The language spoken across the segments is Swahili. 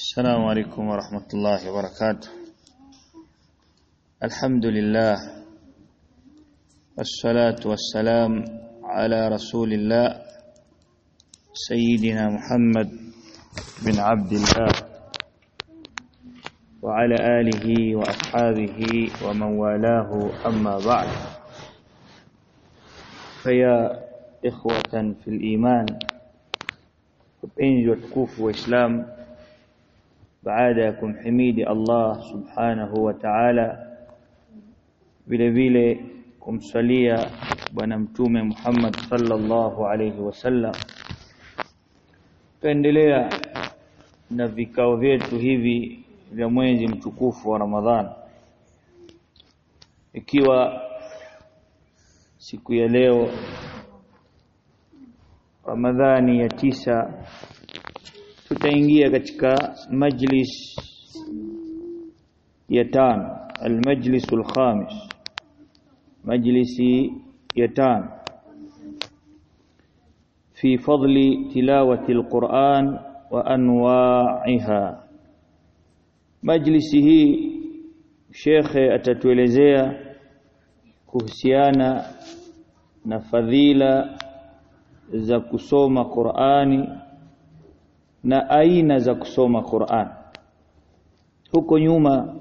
السلام عليكم ورحمة الله وبركاته. الحمد لله. والصلاة والسلام على رسول الله سيدنا محمد بن عبد الله وعلى آله وأصحابه ومن والاه أما بعد. فيا إخوة في الإيمان wapenzi watukufu waislamu baada ya kumhimidi Allah subhanahu wa ta'ala. Vile vile kumsalia bwana mtume Muhammad sallallahu alayhi wasallam tuendelea na vikao vyetu hivi vya mwezi mtukufu wa Ramadhan. Ikiwa siku ya leo Ramadhani ya tisa tutaingia katika majlis ya tano almajlisu alkhamis majlisi ya tano. Fi fadli tilawati alquran wa anwa'iha. Majlisi hii shekhe atatuelezea kuhusiana na fadhila za kusoma Qur'ani na aina za kusoma Qur'an. Huko nyuma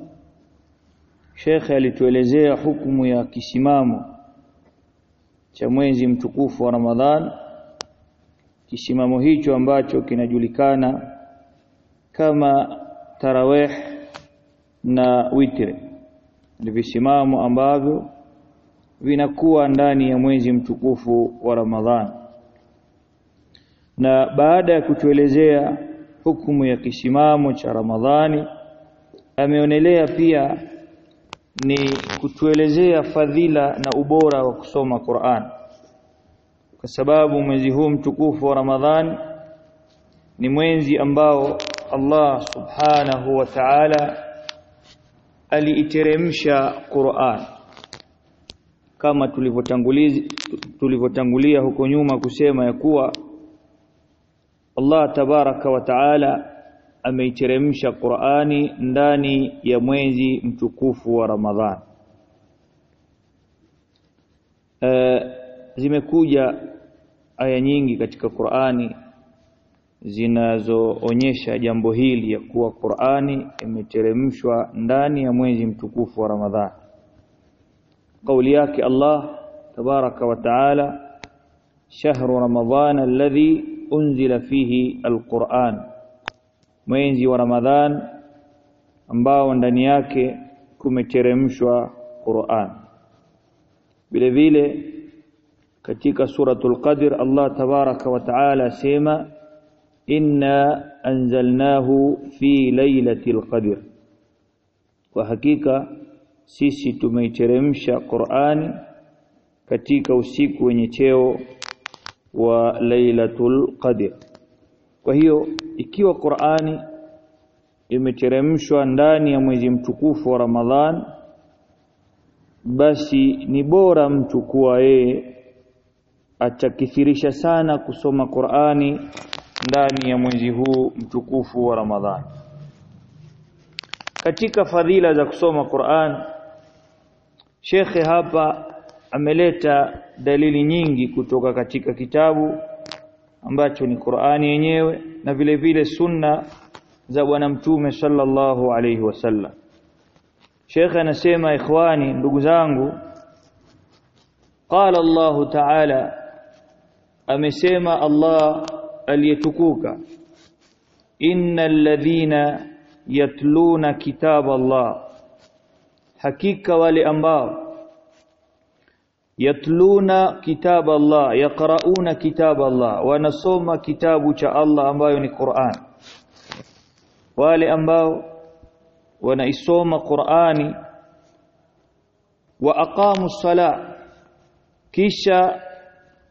shekhe alituelezea hukumu ya kisimamo cha mwezi mtukufu wa Ramadhan, kisimamo hicho ambacho kinajulikana kama tarawih na witri, ni visimamo ambavyo vinakuwa ndani ya mwezi mtukufu wa Ramadhan na baada ya kutuelezea hukumu ya kisimamo cha Ramadhani ameonelea pia ni kutuelezea fadhila na ubora wa kusoma Qur'an. Kwa sababu mwezi huu mtukufu wa Ramadhani ni mwezi ambao Allah subhanahu wa ta'ala aliiteremsha Qur'an. Kama tulivyotangulia huko nyuma kusema ya kuwa Allah tabaraka wa taala ameiteremsha Qur'ani ndani ya mwezi mtukufu wa Ramadhan. E, zimekuja aya nyingi katika Qur'ani zinazoonyesha jambo hili ya kuwa Qur'ani imeteremshwa ndani ya mwezi mtukufu wa Ramadhani Kauli yake Allah tabaraka wa taala shahru ramadhana alladhi unzila fihi alquran. Mwezi wa ramadhan ambao ndani yake kumeteremshwa Qur'an. Vile vile katika suratul qadr Allah tabaraka wa taala sema inna anzalnahu fi lailatul qadr. Kwa hakika sisi tumeiteremsha Qur'ani katika usiku wenye cheo wa Lailatul Qadr. Kwa hiyo ikiwa Qur'ani imeteremshwa ndani ya mwezi mtukufu wa Ramadhan basi ni bora mtu kuwa yeye atakithirisha sana kusoma Qur'ani ndani ya mwezi huu mtukufu wa Ramadhan. Katika fadhila za kusoma Qur'an Shekhe hapa ameleta dalili nyingi kutoka katika kitabu ambacho ni Qur'ani yenyewe na vile vile sunna za bwana mtume sallallahu alayhi wasallam. Sheikh anasema ikhwani ndugu zangu qala Allah ta'ala amesema Allah aliyetukuka innal ladhina yatluna kitab Allah hakika wale ambao yatluna kitab Allah yaqrauna kitab Allah wanasoma kitabu cha Allah ambayo ni Qur'an. Wale ambao wanaisoma Qur'ani wa aqamu sala kisha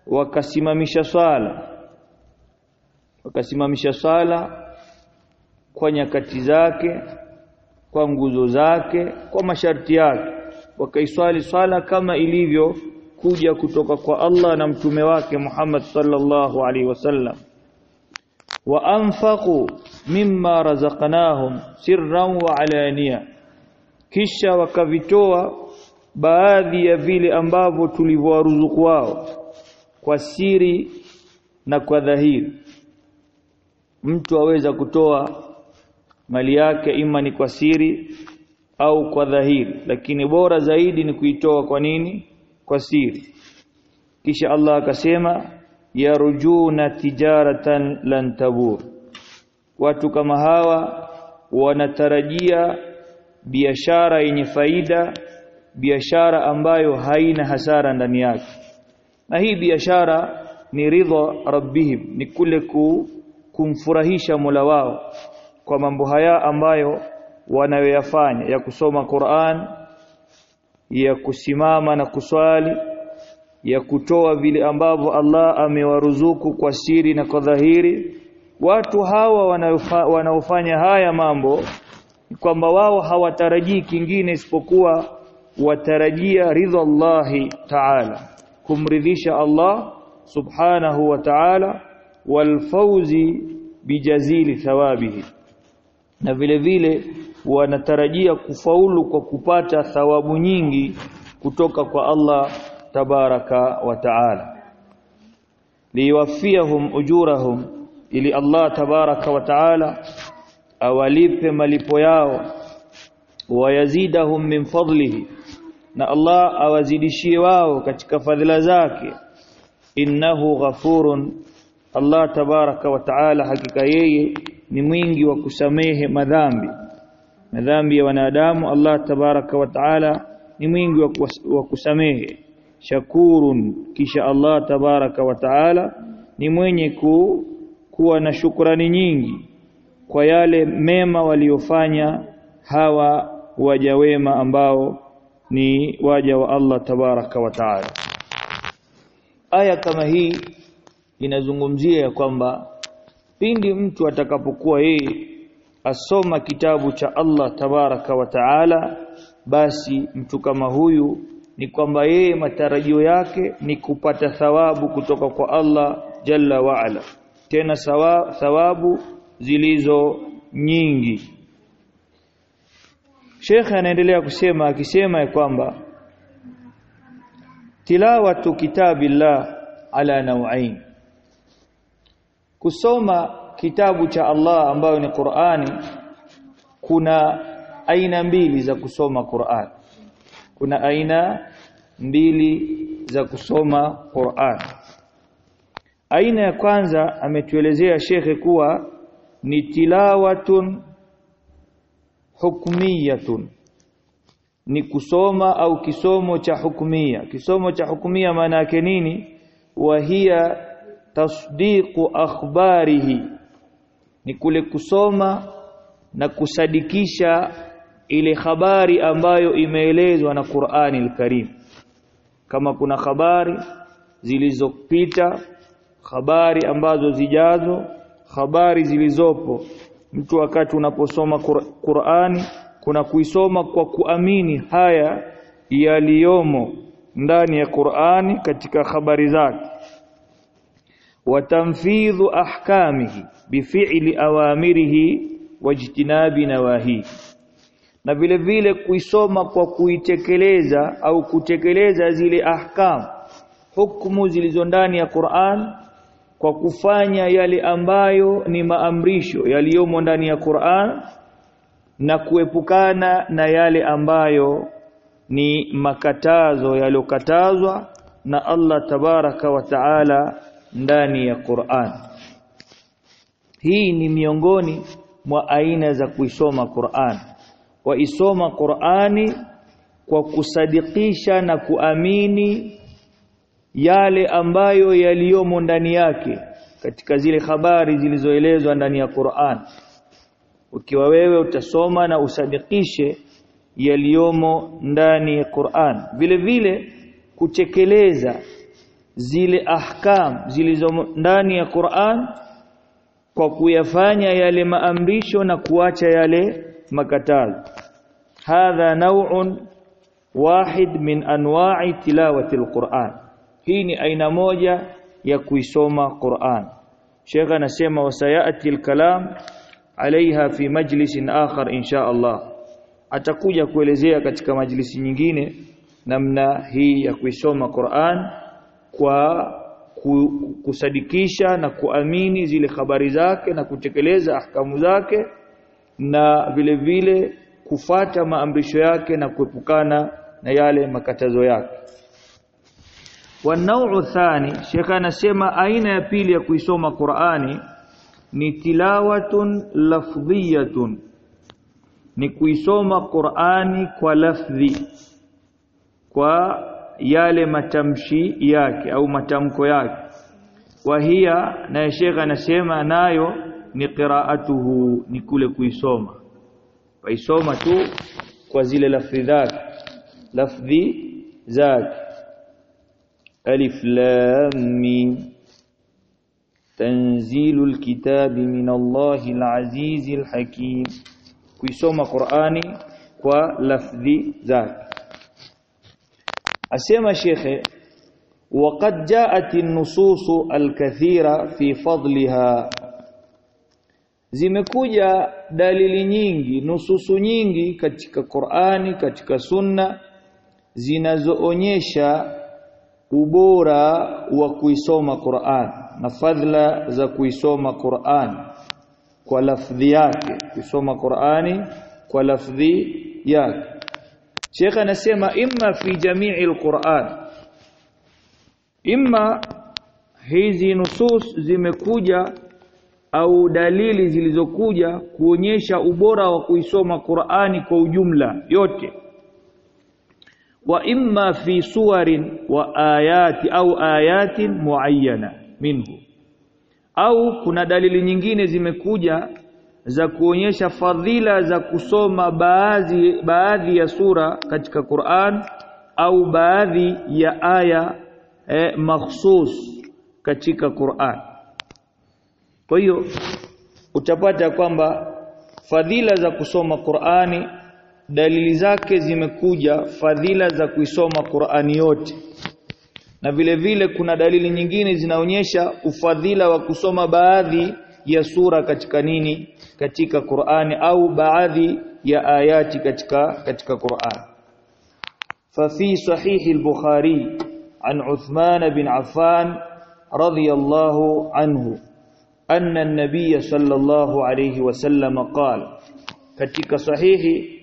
wakasimamisha swala. Wakasimamisha swala kwa nyakati zake kwa nguzo zake kwa masharti yake. Wakaiswali swala kama ilivyo kuja kutoka kwa Allah na mtume wake Muhammad sallallahu alaihi wasallam. Wa anfaqu mimma razaqnahum sirran wa alania kisha wakavitoa baadhi ya vile ambavyo tulivyowaruzuku wao kwa siri na kwa dhahiri. Mtu aweza kutoa mali yake ima ni kwa siri au kwa dhahiri lakini bora zaidi ni kuitoa kwa nini kwa siri. Kisha Allah akasema yarujuna tijaratan lan tabur. Watu kama hawa wanatarajia biashara yenye faida biashara ambayo haina hasara ndani yake. Na hii biashara ni ridha rabbihim ni kule ku, kumfurahisha Mola wao kwa mambo haya ambayo wanayoyafanya ya kusoma Qur'an ya kusimama na kuswali ya kutoa vile ambavyo Allah amewaruzuku kwa siri na kwa dhahiri. Watu hawa wanaofanya haya mambo kwamba wao hawatarajii kingine isipokuwa watarajia ridha Allahi ta'ala kumridhisha Allah subhanahu wa ta'ala walfauzi bijazili thawabihi. Na vile vile wanatarajia kufaulu kwa kupata thawabu nyingi kutoka kwa Allah tabaraka wa taala. Liwafiyahum ujurahum ili Allah tabaraka wa taala awalipe malipo yao. Wayazidahum min fadlihi na Allah awazidishie wao katika fadhila zake. Innahu ghafurun Allah tabaraka wa taala hakika yeye ni mwingi wa kusamehe madhambi madhambi ya wanadamu Allah tabaraka wa taala ni mwingi wa kusamehe. Shakurun kisha Allah tabaraka wa taala ni mwenye ku, kuwa na shukrani nyingi kwa yale mema waliofanya hawa waja wema ambao ni waja wa Allah tabaraka wa taala. Aya kama hii inazungumzia ya kwamba pindi mtu atakapokuwa yeye asoma kitabu cha Allah tabaraka wa taala basi mtu kama huyu ni kwamba yeye matarajio yake ni kupata thawabu kutoka kwa Allah jalla wa ala. Tena thawabu zilizo nyingi. Sheikh anaendelea kusema akisema kwamba tilawatu kitabillah ala nau'ain. Kusoma kitabu cha Allah ambayo ni Qur'ani kuna aina mbili za kusoma Qur'an. Kuna aina mbili za kusoma Qur'an. Aina ya kwanza ametuelezea shekhe kuwa ni tilawatun hukmiyatun. Ni kusoma au kisomo cha hukumia kisomo cha hukumia maana yake nini? Wa hiya tasdiqu akhbarihi ni kule kusoma na kusadikisha ile habari ambayo imeelezwa na Qur'ani al-Karim kama kuna habari zilizopita habari ambazo zijazo habari zilizopo mtu wakati unaposoma Qur'ani kuna kuisoma kwa kuamini haya yaliyomo ndani ya Qur'ani katika habari zake watamfidhu ahkamihi bifi'li awamirihi wajtinabi nawahihi na vile vile kuisoma kwa kuitekeleza au kutekeleza zile ahkam hukumu zilizo ndani ya Qur'an kwa kufanya yale ambayo ni maamrisho yaliyomo ndani ya Qur'an na kuepukana na yale ambayo ni makatazo yaliyokatazwa na Allah tabaraka wa taala ndani ya Qur'an. Hii ni miongoni mwa aina za kuisoma Qur'an. Waisoma Qur'ani kwa kusadikisha na kuamini yale ambayo yaliyomo ndani yake katika zile habari zilizoelezwa ndani ya Qur'an. Ukiwa wewe utasoma na usadikishe yaliyomo ndani ya Qur'an. Vile vile kutekeleza zile ahkam zilizo ndani ya Qur'an kwa kuyafanya yale maamrisho na kuacha yale makatazo hadha naw'un wahid min anwa'i tilawati alquran. Hii ni aina moja ya kuisoma Qur'an. Sheikh anasema wasayati alkalam alaiha fi majlisin akhar insha Allah. Atakuja kuelezea katika majlisi nyingine namna hii ya kuisoma Qur'an kwa kusadikisha na kuamini zile habari zake na kutekeleza ahkamu zake na vile vile kufata maamrisho yake na kuepukana na yale makatazo yake. Wanauu thani shekha anasema aina ya pili ya kuisoma Qur'ani ni tilawatun lafdhiyatun. Ni kuisoma Qur'ani kwa lafdhi kwa yale matamshi yake au matamko yake. Wahia na shekha anasema nayo ni qiraatuhu ni kule kuisoma. Paisoma tu kwa zile lafdhi zake. Lafdhi zake. Alif lam mim. Tanzilul kitabi Allahil azizil hakim. Kuisoma Qur'ani kwa lafdhi zake asema shekhe وقد جاءت النصوص الكثيرة في فضلها zimekuja dalili nyingi nususu nyingi katika Qur'ani katika sunna zinazoonyesha ubora wa kuisoma Qur'an na fadhila za kuisoma Qur'an kwa lafdhi yake kuisoma Qur'ani kwa lafdhi yake Sheikh anasema imma fi jami'i al-Qur'an. Imma hizi nusus zimekuja au dalili zilizokuja kuonyesha ubora wa kuisoma Qur'ani kwa ujumla yote. Wa imma fi suwarin wa ayati au ayatin muayyana minhu. Au kuna dalili nyingine zimekuja za kuonyesha fadhila za kusoma baadhi baadhi ya sura katika Qur'an au baadhi ya aya eh, makhsus katika Qur'an. Kwa hiyo utapata kwamba fadhila za kusoma Qur'ani dalili zake zimekuja fadhila za kuisoma Qur'ani yote. Na vile vile kuna dalili nyingine zinaonyesha ufadhila wa kusoma baadhi ya sura katika nini katika Qur'ani au baadhi ya ayati katika katika Qur'an ففي صحيح البخاري عن عثمان بن عفان رضي الله عنه أن النبي صلى الله عليه وسلم قال katika sahihi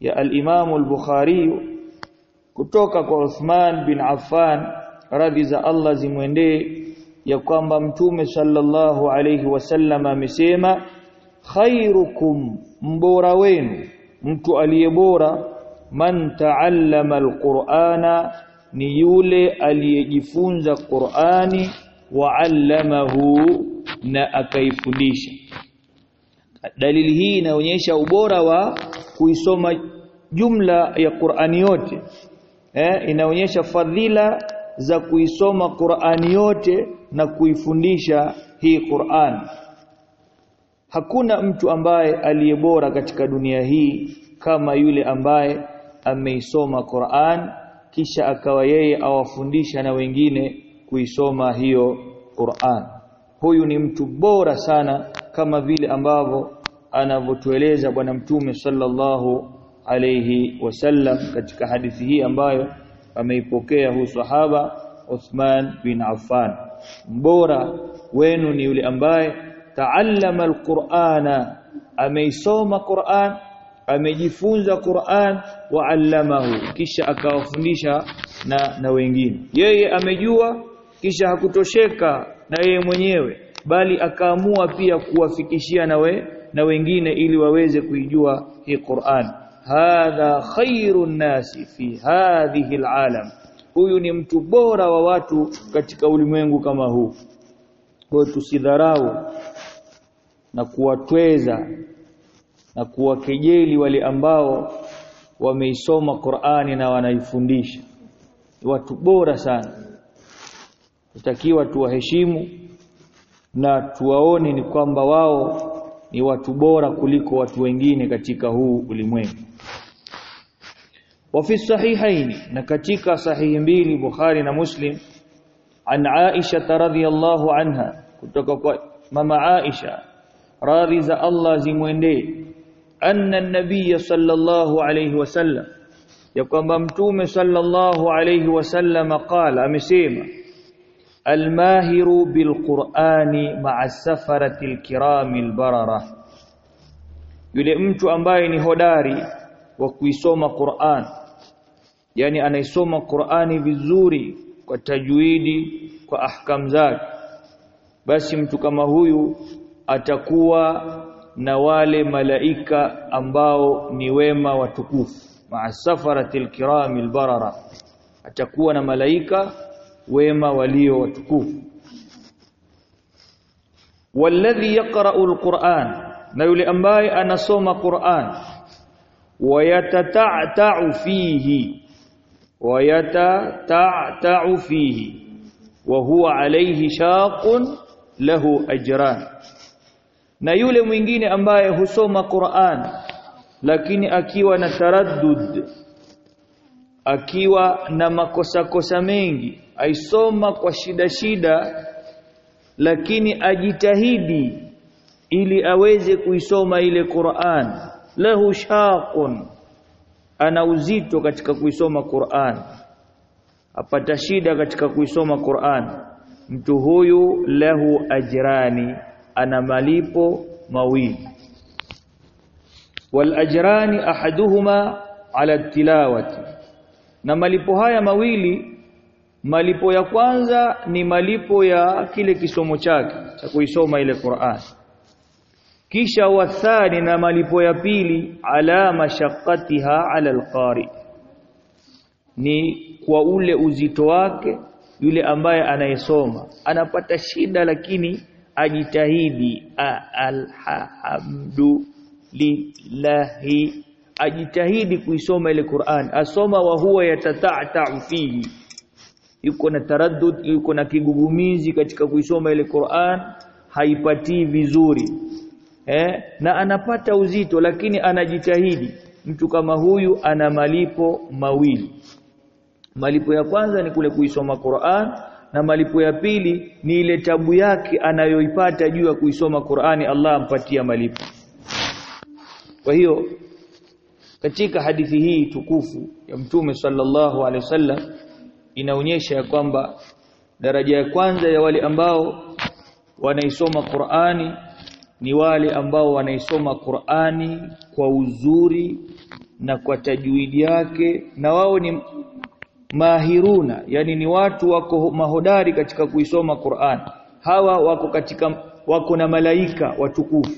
ya al-Imam al-Bukhari kutoka kwa Uthman bin Affan radhi za Allah zimwendee ya kwamba mtume sallallahu alayhi wasallam amesema khairukum mbora wenu mtu aliyebora man taallama alqur'ana ni yule aliyejifunza Qur'ani wa allamahu na akaifundisha. Dalili hii inaonyesha ubora wa kuisoma jumla ya Qur'ani yote. Eh, inaonyesha fadhila za kuisoma Qur'ani yote na kuifundisha hii Qur'an. Hakuna mtu ambaye aliyebora katika dunia hii kama yule ambaye ameisoma Qur'an kisha akawa yeye awafundisha na wengine kuisoma hiyo Qur'an. Huyu ni mtu bora sana kama vile ambavyo anavyotueleza bwana mtume sallallahu alayhi wasallam katika hadithi hii ambayo ameipokea huyu sahaba Uthman bin Affan mbora wenu ni yule ambaye taallama alqur'ana ameisoma Qur'an amejifunza Qur'an wa allamahu kisha akawafundisha na na wengine. Yeye amejua kisha hakutosheka na yeye mwenyewe bali akaamua pia kuwafikishia na we, na wengine ili waweze kuijua hii Qur'an. Hadha khairun nasi fi hadhihi alalam huyu ni mtu bora wa watu katika ulimwengu kama huu. Kwa tusidharau na kuwatweza na kuwakejeli wale ambao wameisoma Qur'ani na wanaifundisha. Watu bora sana. Tutakiwa tuwaheshimu na tuwaone ni kwamba wao ni watu bora kuliko watu wengine katika huu ulimwengu wa fi sahihaini na katika sahihi mbili Bukhari na Muslim an Aisha radhiyallahu anha kutoka kwa mama Aisha radhi za Allah zimwendee anna an-nabiy sallallahu alayhi wasallam ya kwamba mtume sallallahu alayhi wasallam qala amesema almahiru bilqur'ani ma'a safarati alkirami albarara yule mtu ambaye ni hodari wa kuisoma Qur'an yani anaisoma Qur'ani vizuri kwa tajwidi kwa ahkam zake. Basi mtu kama huyu atakuwa na wale malaika ambao ni wema watukufu. Ma'a safaratil kiramil barara. Atakuwa na malaika wema walio watukufu. Walladhi yaqra'u alquran. Na yule ambaye anasoma Qur'an. Wayatata'ta'u fihi fihi wa huwa alayhi shaqun lahu ajran na yule mwingine ambaye husoma Qur'an lakini akiwa na taraddud akiwa na makosa kosa mengi aisoma kwa shida shida lakini ajitahidi ili aweze kuisoma ile Qur'an lahu shaqun ana uzito katika kuisoma Qur'an. Apata shida katika kuisoma Qur'an. Mtu huyu lahu ajrani ana malipo mawili. Wal ajrani ahaduhuma ala tilawati. Na malipo haya mawili malipo ya kwanza ni malipo ya kile kisomo chake cha kuisoma ile Qur'an kisha wathani na malipo ya pili ala mashaqqatiha ala alqari. Ni kwa ule uzito wake yule ambaye anayesoma. Anapata shida lakini ajitahidi alhamdu lillahi. Ajitahidi kuisoma ile Qur'an. Asoma wa huwa yatata'ta fihi. Yuko na taraddud yuko na kigugumizi katika kuisoma ile Qur'an haipatii vizuri eh? Na anapata uzito lakini anajitahidi. Mtu kama huyu ana malipo mawili. Malipo ya kwanza ni kule kuisoma Qur'an na malipo ya pili ni ile tabu yake anayoipata juu ya kuisoma Qur'ani Allah ampatia malipo. Kwa hiyo katika hadithi hii tukufu ya Mtume sallallahu alaihi wasallam inaonyesha ya kwamba daraja ya kwanza ya wale ambao wanaisoma Qur'ani ni wale ambao wanaisoma Qur'ani kwa uzuri na kwa tajwidi yake na wao ni mahiruna yani ni watu wako mahodari katika kuisoma Qur'an. Hawa wako katika wako na malaika watukufu.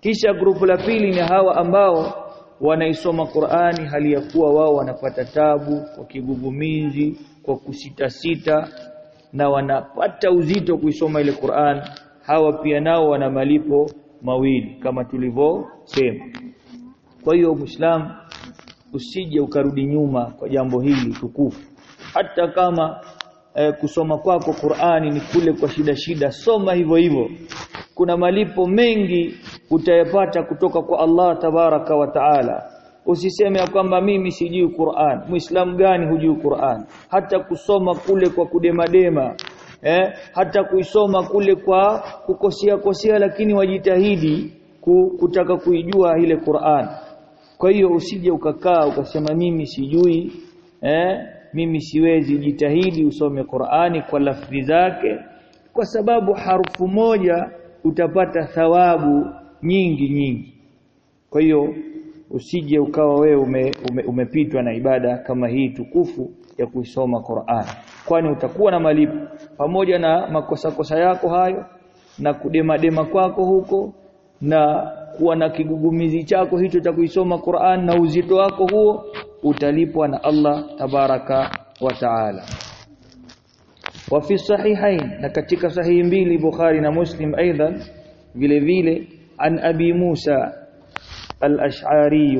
Kisha grupu la pili ni hawa ambao wanaisoma Qur'ani hali ya kuwa wao wanapata tabu kwa kigugumizi kwa kusitasita na wanapata uzito kuisoma ile Qur'an hawa pia nao wana malipo mawili kama tulivyosema. Kwa hiyo muislamu usije ukarudi nyuma kwa jambo hili tukufu. Hata kama e, kusoma kwako Qur'ani ni kule kwa shida shida soma hivyo hivyo. Kuna malipo mengi utayapata kutoka kwa Allah tabaraka wa taala. Usiseme ya kwamba mimi sijui Qur'an. Muislam gani hujui Qur'an? Hata kusoma kule kwa kudemadema eh hata kuisoma kule kwa kukosea kosea lakini wajitahidi kutaka kuijua ile Qur'an. Kwa hiyo usije ukakaa ukasema mimi sijui eh mimi siwezi. Jitahidi usome Qur'ani kwa lafzi zake kwa sababu harufu moja utapata thawabu nyingi nyingi. Kwa hiyo usije ukawa wewe ume, ume, umepitwa na ibada kama hii tukufu ya kuisoma Qur'an. Kwani utakuwa na malipo. Pamoja na makosa kosa yako hayo na kudema dema kwako huko na kuwa na kigugumizi chako hicho cha kuisoma Qur'an na uzito wako huo utalipwa na Allah tabaraka wa taala. Wa fi sahihain na katika sahihi mbili Bukhari na Muslim aidha vile vile an Abi Musa al-Ash'ari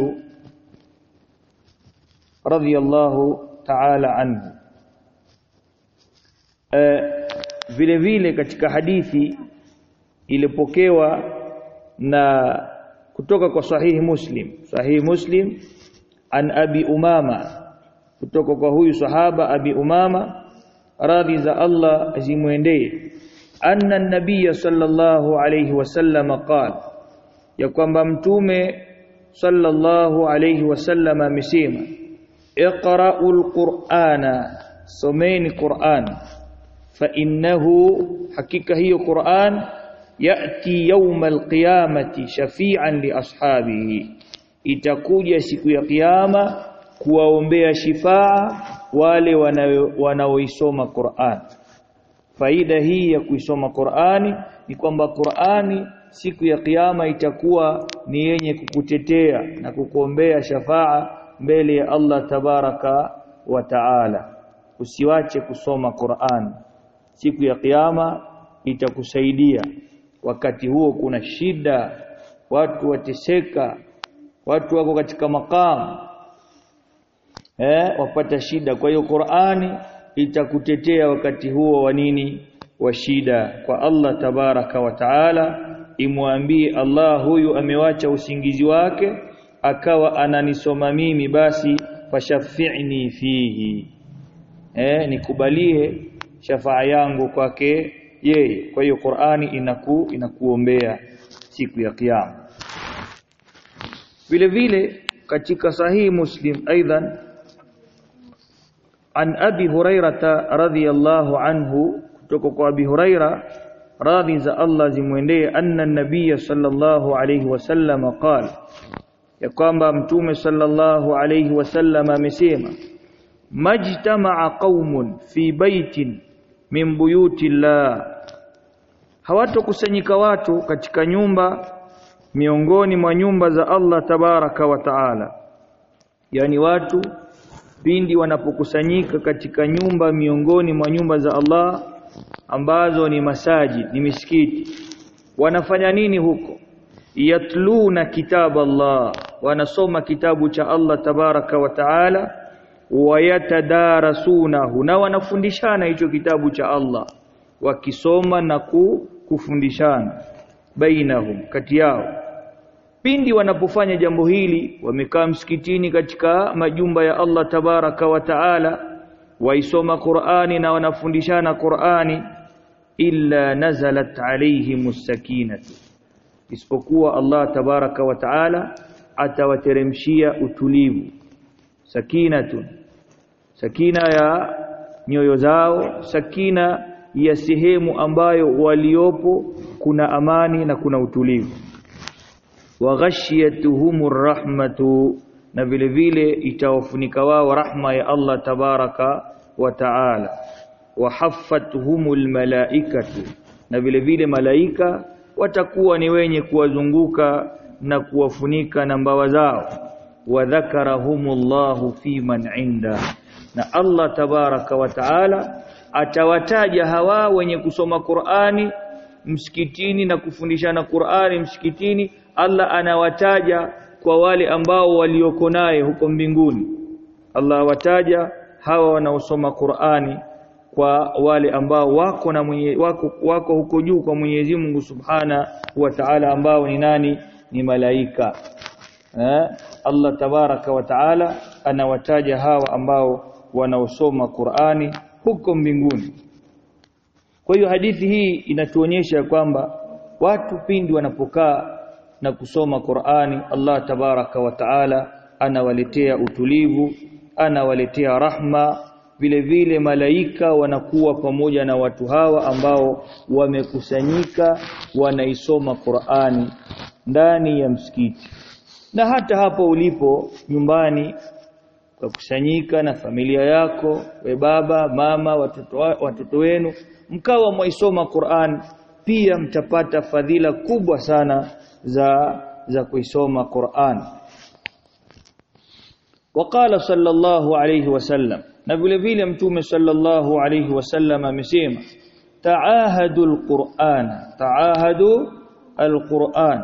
radiyallahu ta'ala anhu. Vile vile katika hadithi ilipokewa na kutoka kwa sahihi Muslim. Sahihi Muslim an Abi Umama kutoka kwa huyu sahaba Abi Umama radhi za Allah zimwendee. Anna an-nabiy sallallahu alayhi wasallam qala ya kwamba mtume sallallahu alayhi wasallam amesema iqra'ul qur'ana. Someni qur'an. Fa innahu hakika hiyo qur'an yati yawmal qiyamati shafi'an li ashabihi. Itakuja siku ya kiyama kuwaombea shifaa wale wanaoisoma Qur'an. Faida hii ya kuisoma Qur'ani ni kwamba Qur'ani siku ya kiyama itakuwa ni yenye kukutetea na kukuombea shafaa mbele ya Allah tabaraka wa taala. Usiwache kusoma Qur'an. Siku ya kiyama itakusaidia. Wakati huo kuna shida watu wateseka watu wako katika makamu eh wapata shida. Kwa hiyo Qur'ani itakutetea wakati huo wa nini? Wa shida. Kwa Allah tabaraka wa taala imwambie Allah huyu amewacha usingizi wake akawa ananisoma mimi basi fashafi'ni fihi. Eh nikubalie shafaa yangu kwake yeye. Kwa hiyo Qur'ani inaku inakuombea siku ya kiyama. Vile vile katika sahihi Muslim aidan an Abi Hurairata radhiyallahu anhu kutoka kwa Abi Huraira radhi za Allah zimwendee anna nabiyya sallallahu alayhi wasallam qala ya kwamba mtume sallallahu alayhi wasallam amesema majtama'a qaumun fi baitin min buyuti llah hawatokusanyika watu katika nyumba miongoni mwa nyumba za Allah tabaraka wa taala. Yani watu pindi wanapokusanyika katika nyumba miongoni mwa nyumba za Allah ambazo ni masaji ni misikiti wanafanya nini huko? Yatluna kitab Allah wanasoma kitabu cha Allah tabaraka wa taala wayatadarasunahu na wanafundishana hicho kitabu cha Allah wakisoma na kufundishana bainahum kati yao. Pindi wanapofanya jambo hili wamekaa msikitini katika majumba ya Allah tabaraka wa taala waisoma Qur'ani na wanafundishana Qur'ani illa nazalat alayhimus sakinatu isipokuwa Allah tabaraka wa taala atawateremshia utulivu. Sakinatun. Sakina ya nyoyo zao sakina ya sehemu ambayo waliopo kuna amani na kuna utulivu. Wa ghashiyatuhumur rahmatu na vile vile itawafunika wao rahma ya Allah tabaraka wa taala. Wa malaikatu na vile vile malaika watakuwa ni wenye kuwazunguka na kuwafunika na mbawa zao. Wa dhakarahumullahu fi man inda. Na Allah tabaraka wa taala atawataja hawa wenye kusoma Qur'ani msikitini na kufundishana Qur'ani msikitini. Allah anawataja kwa wale ambao walioko naye huko mbinguni. Allah wataja hawa wanaosoma Qur'ani kwa wale ambao wako na mwenye, wako, wako huko juu kwa Mwenyezi Mungu Subhana wa Ta'ala ambao ni nani ni malaika. Eh? Allah tabaraka wa Ta'ala anawataja hawa ambao wanaosoma Qur'ani huko mbinguni. Kwa hiyo hadithi hii inatuonyesha kwamba watu pindi wanapokaa na kusoma Qur'ani Allah tabaraka wa Ta'ala anawaletea utulivu anawaletea rahma. Vile vile malaika wanakuwa pamoja na watu hawa ambao wamekusanyika wanaisoma Qur'ani ndani ya msikiti. Na hata hapo ulipo nyumbani kwa na familia yako we baba mama watoto watoto wenu mkawa mwaisoma Qur'an pia mtapata fadhila kubwa sana za za kuisoma Qur'an. Waqala sallallahu alayhi wasallam na vile vile mtume sallallahu alayhi wasallam amesema taahadu alquran taahadu alquran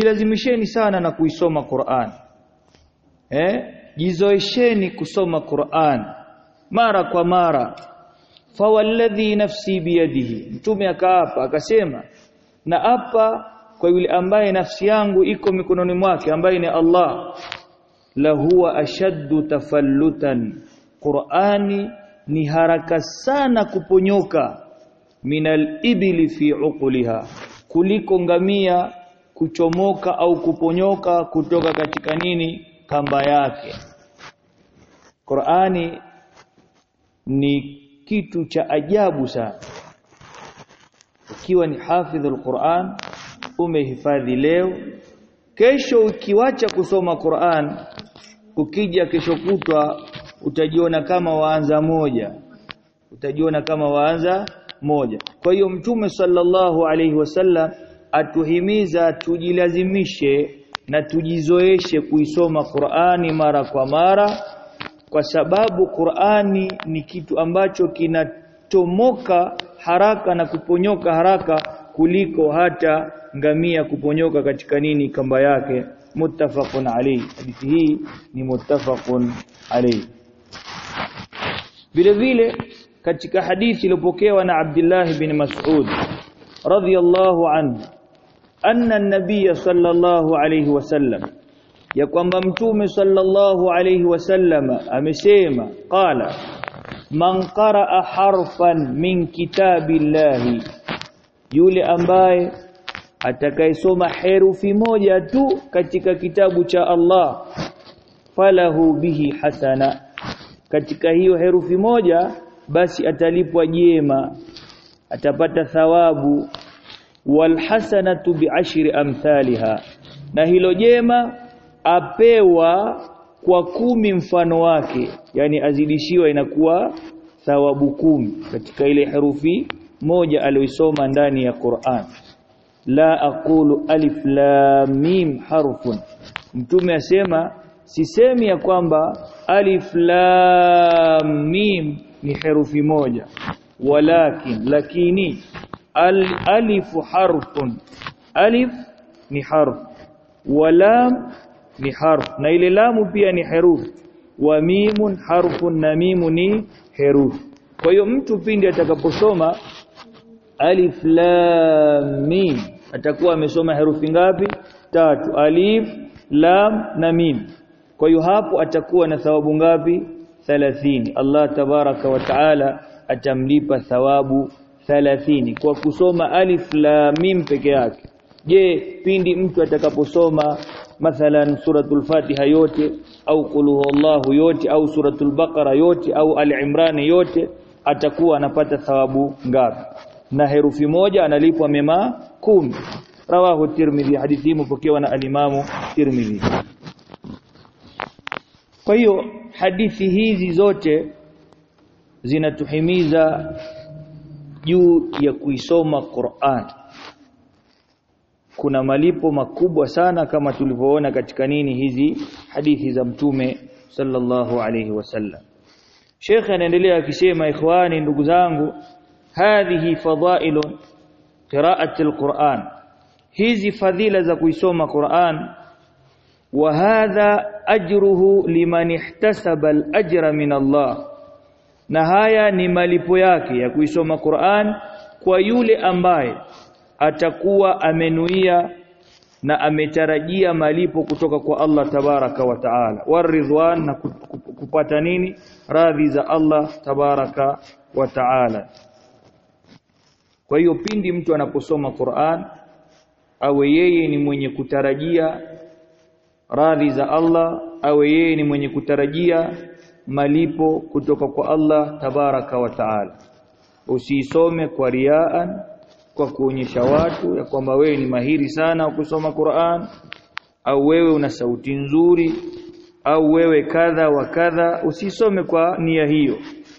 jilazimisheni sana na kuisoma Qur'an. Eh? Jizoesheni kusoma Qur'an. Mara kwa mara. Fawalladhi nafsi biyadihi. Mtume akaapa akasema na apa kwa yule ambaye nafsi yangu iko mikononi mwake ambaye ni Allah la huwa ashaddu tafallutan. Qur'ani ni haraka sana kuponyoka. Minal ibili fi uquliha. Kuliko ngamia kuchomoka au kuponyoka kutoka katika nini? Kamba yake. Qur'ani ni kitu cha ajabu sana. Ukiwa ni hafidhul Qur'an umehifadhi leo kesho ukiwacha kusoma Qur'an ukija kesho kutwa utajiona kama waanza moja. Utajiona kama waanza moja. Kwa hiyo mtume sallallahu alaihi wasallam atuhimiza tujilazimishe na tujizoeshe kuisoma Qur'ani mara kwa mara kwa sababu Qur'ani ni kitu ambacho kinatomoka haraka na kuponyoka haraka kuliko hata ngamia kuponyoka katika nini kamba yake. Muttafaqun alayhi. Hadithi hii ni muttafaqun alayhi. Vile vile katika hadithi iliyopokewa na Abdullah bin Mas'ud radhiyallahu anhu anna an-nabiy sallallahu alayhi wasallam ya kwamba mtume sallallahu alayhi wasallam amesema qala man qaraa harfan min kitabillahi yule ambaye atakayesoma herufi moja tu katika kitabu cha Allah falahu bihi hasana katika hiyo herufi moja basi atalipwa jema atapata thawabu walhasanatu bi'ashri amthaliha. Na hilo jema apewa kwa kumi mfano wake yani azidishiwa inakuwa thawabu kumi katika ile herufi moja aliyoisoma ndani ya Qur'an. La aqulu alif lam mim harfun. Mtume asema sisemi ya kwamba alif lam mim ni herufi moja. Walakin lakini al alif harfun. Alif ni harf. Wa lam ni harf. Na ile lamu pia ni herufi. Wa mimun harfun na mimu ni herufi. Kwa hiyo mtu pindi atakaposoma alif lam mim atakuwa amesoma herufi ngapi? Tatu. Alif lam na mim. Kwa hiyo hapo atakuwa na thawabu ngapi? 30 Allah tabaraka wa taala atamlipa thawabu 30 kwa kusoma alif lam mim peke yake. Je pindi mtu atakaposoma mathalan suratul fatiha yote au qul huwallahu yote au suratul baqara yote au al-imran yote atakuwa anapata thawabu ngapi? Na herufi moja analipwa mema kumi. Rawahu tirmidhi hadithi imepokewa na alimamu tirmidhi. Kwa hiyo hadithi hizi zote zinatuhimiza juu ya kuisoma Qur'an. Kuna malipo makubwa sana kama tulivyoona katika nini hizi hadithi za mtume sallallahu alayhi wasallam Sheikh anaendelea akisema ikhwani ndugu zangu hadhihi fadailu qira'ati alquran. Hizi fadhila za kuisoma Qur'an wa hadha ajruhu liman ihtasaba al-ajra min Allah na haya ni malipo yake ya kuisoma Qur'an kwa yule ambaye atakuwa amenuia na ametarajia malipo kutoka kwa Allah tabaraka wa taala. Waridwan na kupata nini? Radhi za Allah tabaraka wa taala. Kwa hiyo pindi mtu anaposoma Qur'an awe yeye ni mwenye kutarajia radhi za Allah awe yeye ni mwenye kutarajia malipo kutoka kwa Allah tabaraka wa taala. Usisome kwa riaan kwa kuonyesha watu ya kwamba wewe ni mahiri sana kusoma Qur'an au wewe una sauti nzuri au wewe kadha wa kadha usisome kwa nia hiyo.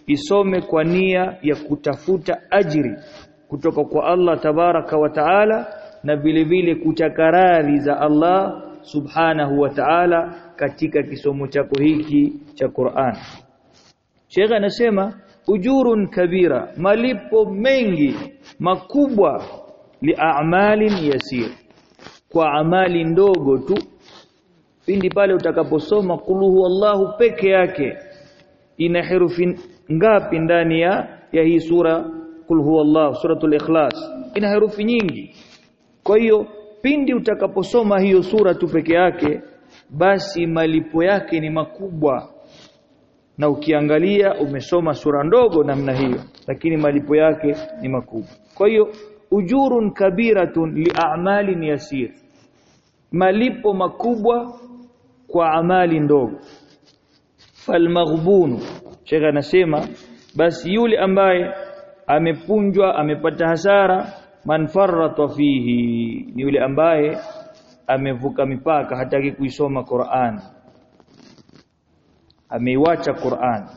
Isome kwa nia ya kutafuta ajiri kutoka kwa Allah tabaraka wa taala na vile vile kutaka radhi za Allah subhanahu wa ta'ala katika kisomo chako hiki cha Qur'an. Sheikh anasema ujurun kabira malipo mengi makubwa li amalin yasir. Kwa amali ndogo tu pindi pale utakaposoma kuluhu Allahu peke yake ina herufi ngapi ndani ya ya hii sura? Qul huwallahu suratul ikhlas ina herufi nyingi. Kwa hiyo pindi utakaposoma hiyo sura tu peke yake basi malipo yake ni makubwa. Na ukiangalia umesoma sura ndogo namna hiyo lakini malipo yake ni makubwa. Kwa hiyo ujurun kabiratun li'amalin yasir. Malipo makubwa kwa amali ndogo. Falmaghbunu Sheikh anasema basi yule ambaye amepunjwa amepata hasara man farrata fihi ni yule ambaye amevuka mipaka hataki kuisoma Qur'an. Ameiwacha Qur'an.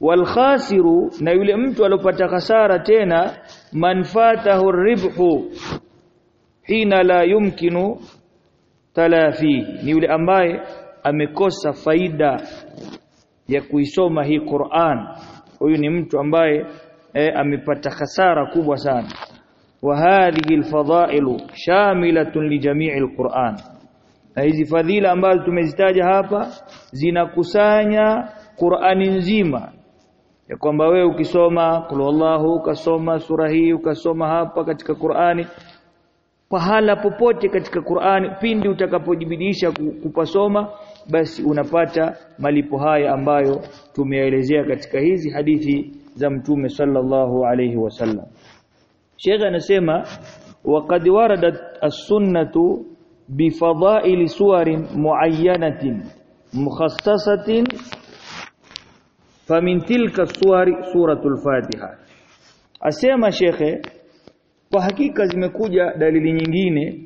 Wal khasiru na yule mtu alopata hasara tena man fatahu ribhu hina la yumkinu talafi ni yule ambaye amekosa faida ya kuisoma hii Qur'an. Huyu ni mtu ambaye eh, amepata hasara kubwa sana alfadailu shamilatun li jami'i alquran. Na hizi fadhila ambazo tumezitaja hapa zinakusanya Qur'ani nzima. Ya kwamba wewe ukisoma qul wallahu ukasoma sura hii ukasoma hapa katika Qur'ani pahala popote katika Qur'ani pindi utakapojibidisha kupasoma basi unapata malipo haya ambayo tumeelezea katika hizi hadithi za mtume sallallahu alayhi wasallam Sheikh anasema waqad waradat as-sunnatu bifadaili suwarin muayyanatin mukhassasatin famin tilka suwari suratul fatiha. Asema shekhe kwa hakika zimekuja dalili nyingine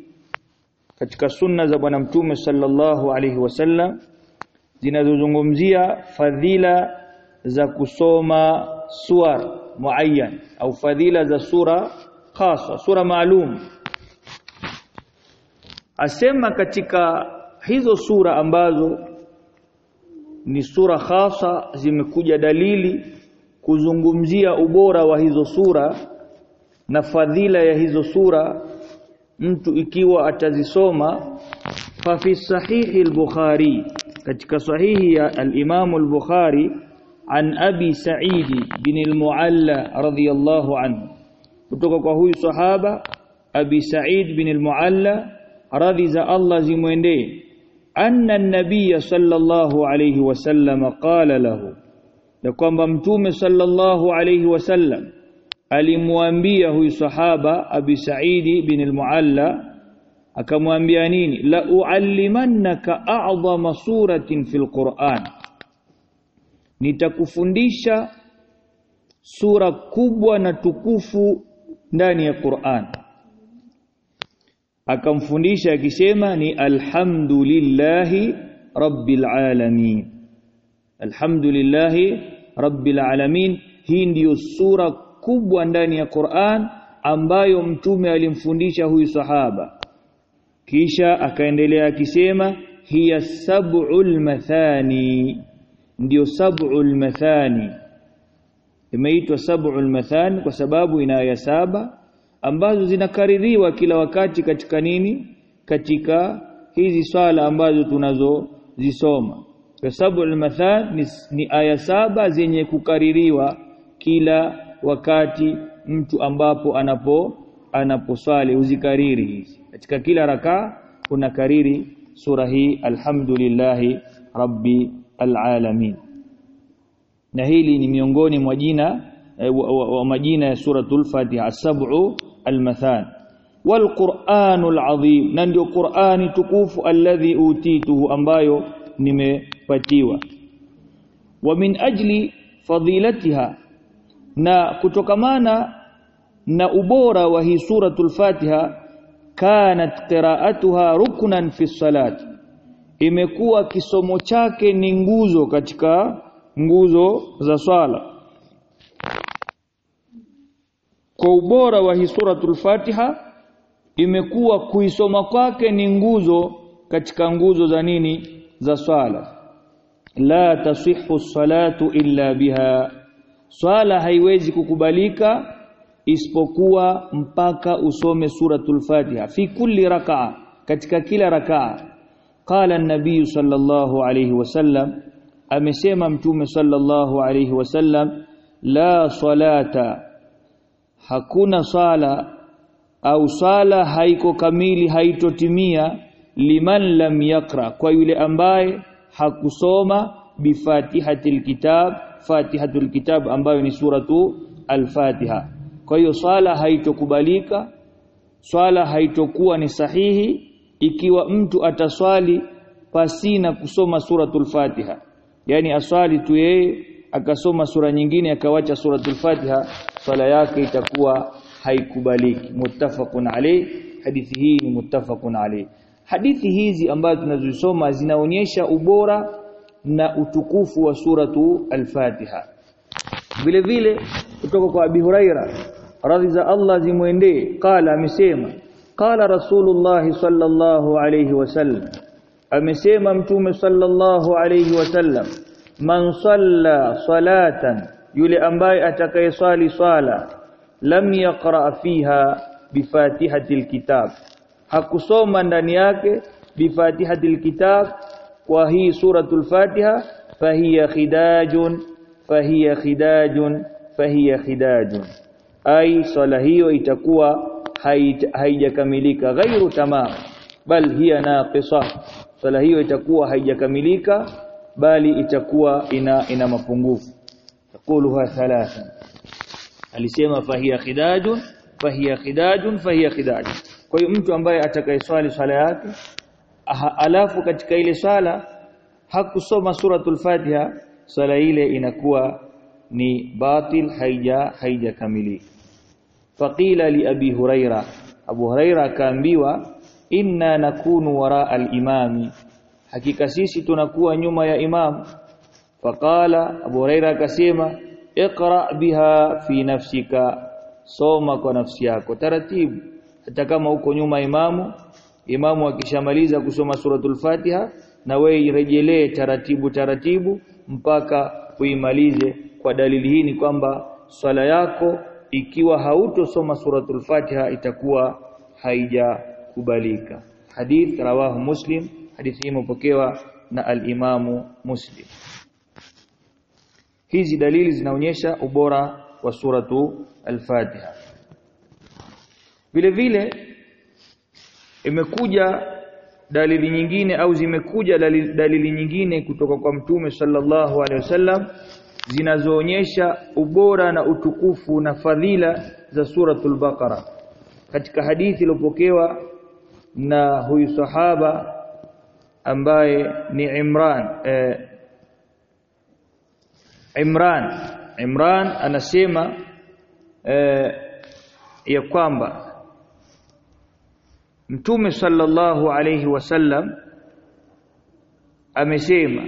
katika sunna za bwana mtume sallallahu alaihi wasallam zinazozungumzia fadhila za kusoma suwar muayyan au fadhila za sura khasa sura maalum. Asema katika hizo sura ambazo ni sura khasa zimekuja dalili kuzungumzia ubora wa hizo sura na fadhila ya hizo sura mtu ikiwa atazisoma fa fi sahihi al-Bukhari katika sahihi ya al-Imam al-Bukhari an Abi Sa'id bin al-Mu'alla radiyallahu anhu. Kutoka kwa huyu sahaba Abi Sa'id bin al-Mu'alla radhi za Allah zimwendee. Anna an-nabiy sallallahu alayhi wasallam qala lahu. Ya kwamba mtume sallallahu alayhi wasallam alimwambia huyu sahaba Abi Sa'id bin al-Mu'alla akamwambia nini? La uallimannaka a'zama suratin fil Qur'an nitakufundisha sura kubwa na tukufu ndani ya Qur'an. Akamfundisha akisema ni alhamdulillahi rabbil alamin. Alhamdulillahi rabbil alamin. Hii ndiyo sura kubwa ndani ya Qur'an ambayo mtume alimfundisha huyu sahaba. Kisha akaendelea akisema hiya sab'ul mathani ndiyo sab'ul mathani. Imeitwa sab'ul mathani kwa sababu ina aya saba ambazo zinakaririwa kila wakati katika nini? Katika hizi swala ambazo tunazozisoma. Kwa sab'ul mathani ni, ni aya saba zenye kukaririwa kila wakati mtu ambapo anapo anaposwali uzikariri hizi. Katika kila rakaa kuna kariri sura hii alhamdulillahi rabbi alalamin. Na hili ni miongoni mwa jina wa, wa, majina ya suratul fatiha as-sab'u almathan. Walquranul azim na ndio qur'ani tukufu alladhi utituhu ambayo nimepatiwa. Wa min ajli fadilatiha. Na kutokamana na ubora wa hii suratul fatiha kanat qira'atuha ruknan fi salat imekuwa kisomo chake ni nguzo katika nguzo za swala. Kwa ubora wa hii suratul fatiha imekuwa kuisoma kwake ni nguzo katika nguzo za nini? Za swala. La tasihhu salatu illa biha. Swala haiwezi kukubalika isipokuwa mpaka usome suratul fatiha. Fi kulli rakaa katika kila rak'a qala an-nabiy sallallahu alayhi wasallam amesema mtume sallallahu alayhi wasallam la salata. Hakuna sala au sala haiko kamili haitotimia liman lam yakra kwa yule ambaye hakusoma bifatihatil kitab fatihatul kitab ambayo ni suratu al-Fatiha. Kwa hiyo swala haitokubalika swala haitokuwa ni sahihi ikiwa mtu ataswali pasina kusoma suratul Fatiha yani aswali tu yeye akasoma sura nyingine akawacha suratul Fatiha swala yake itakuwa haikubaliki. Muttafaqun alayh. Hadithi hii ni muttafaqun alayh. Hadithi hizi ambazo tunazisoma zinaonyesha ubora na utukufu wa suratu al-Fatiha. Vile vile kutoka kwa Abi Huraira radhi za Allah zimwendee qala amesema qala rasulullah sallallahu alayhi wasallam amesema mtume sallallahu alayhi wasallam man salla salatan yule ambaye atakayeswali swala lam yaqra fiha bifatihatil kitab hakusoma ndani yake bifatihatil kitab kwa hii suratul fatiha fahiya khidajun fahiya khidajun fahiya khidajun. Ai swala hiyo itakuwa haijakamilika ghairu tamam bal hiya naqisa. Swala hiyo itakuwa haijakamilika bali itakuwa ina ina mapungufu. Taquluha thalatha alisema fahiya khidajun fahiya khidajun fahiya khidajun kwa hiyo mtu ambaye atakayeswali swala yake alafu katika ile swala hakusoma suratul fatiha swala ile inakuwa ni batil haija haijakamilika faqila li abi huraira. Abu huraira akaambiwa inna nakunu wara al-imami. Hakika sisi tunakuwa nyuma ya imam. Faqala abu huraira akasema iqra biha fi nafsika. Soma kwa nafsi yako taratibu. Hata kama uko nyuma imamu imamu akishamaliza kusoma suratul fatiha na wewe irejelee taratibu taratibu mpaka uimalize kwa dalili hii ni kwamba swala yako ikiwa hautosoma suratul fatiha itakuwa haijakubalika hadith rawahu muslim. Hadithi hii imepokewa na al-imamu muslim. Hizi dalili zinaonyesha ubora wa suratu al-fatiha. Vile vile imekuja dalili nyingine au zimekuja dalili, dalili nyingine kutoka kwa mtume sallallahu alaihi wasallam zinazoonyesha ubora na utukufu na fadhila za suratul baqara. Katika hadithi iliyopokewa na huyu sahaba ambaye ni Imran eh, Imran Imran anasema eh, ya kwamba Mtume sallallahu alayhi wasallam amesema